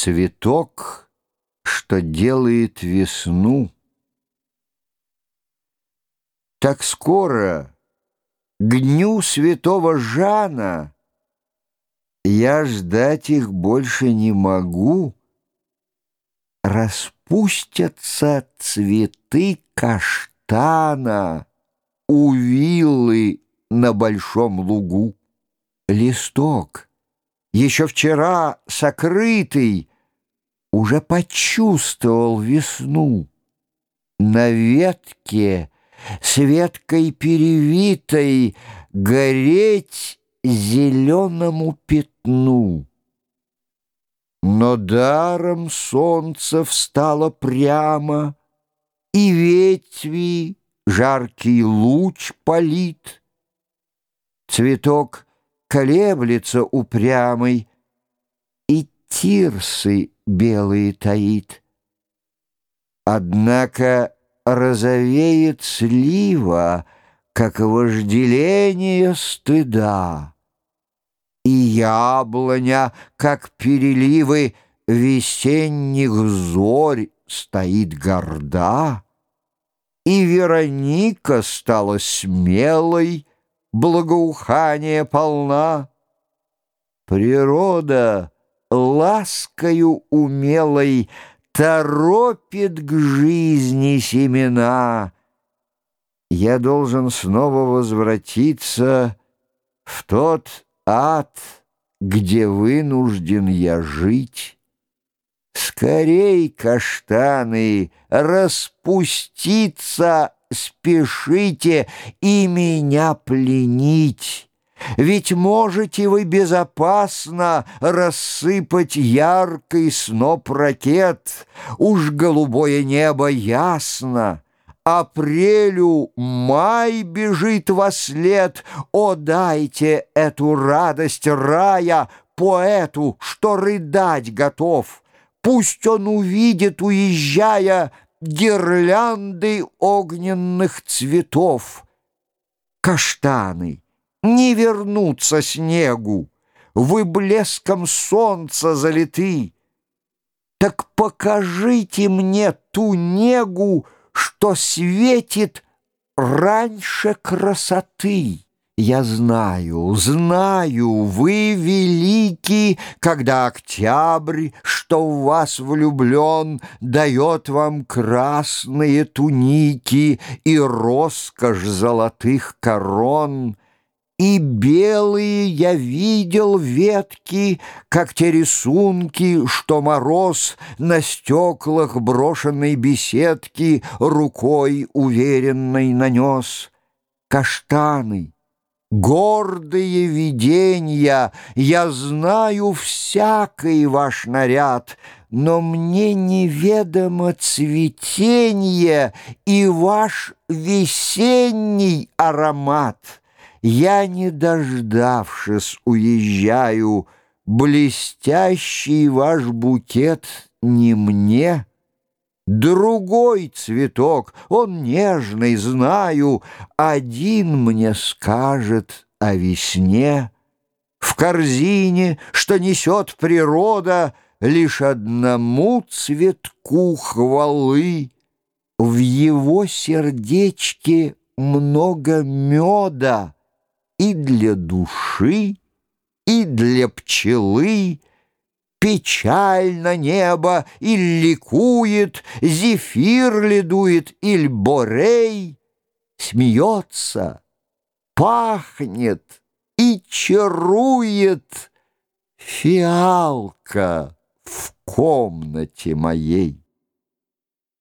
Цветок, что делает весну. Так скоро, к дню святого Жана, Я ждать их больше не могу. Распустятся цветы каштана У виллы на большом лугу. Листок, еще вчера сокрытый, Уже почувствовал весну. На ветке с веткой перевитой Гореть зеленому пятну. Но даром солнце встало прямо, И ветви жаркий луч палит. Цветок колеблется упрямый, И тирсы белые таит. Однако розовеет слива, Как вожделение стыда. И яблоня, как переливы Весенних зорь, стоит горда. И Вероника стала смелой, Благоухание полна. Природа ласкою умелой торопит к жизни семена. Я должен снова возвратиться в тот ад, где вынужден я жить. Скорей, каштаны, распуститься спешите и меня пленить. Ведь можете вы безопасно рассыпать яркий сноп ракет, Уж голубое небо ясно. Апрелю май бежит во след, О, дайте эту радость рая Поэту, что рыдать готов. Пусть он увидит, уезжая, Гирлянды огненных цветов. Каштаны — не вернуться снегу, Вы блеском солнца залиты. Так покажите мне ту негу, Что светит раньше красоты. Я знаю, знаю, вы велики, Когда октябрь, что в вас влюблен, Дает вам красные туники И роскошь золотых корон — и белые я видел ветки, как те рисунки, что мороз на стеклах брошенной беседки рукой уверенной нанес. Каштаны, гордые видения, я знаю всякий ваш наряд, но мне неведомо цветенье и ваш весенний аромат — я, не дождавшись, уезжаю, Блестящий ваш букет не мне. Другой цветок, он нежный, знаю, Один мне скажет о весне. В корзине, что несет природа, Лишь одному цветку хвалы. В его сердечке много меда и для души, и для пчелы. Печально небо или ликует, Зефир ледует или борей, Смеется, пахнет и чарует Фиалка в комнате моей.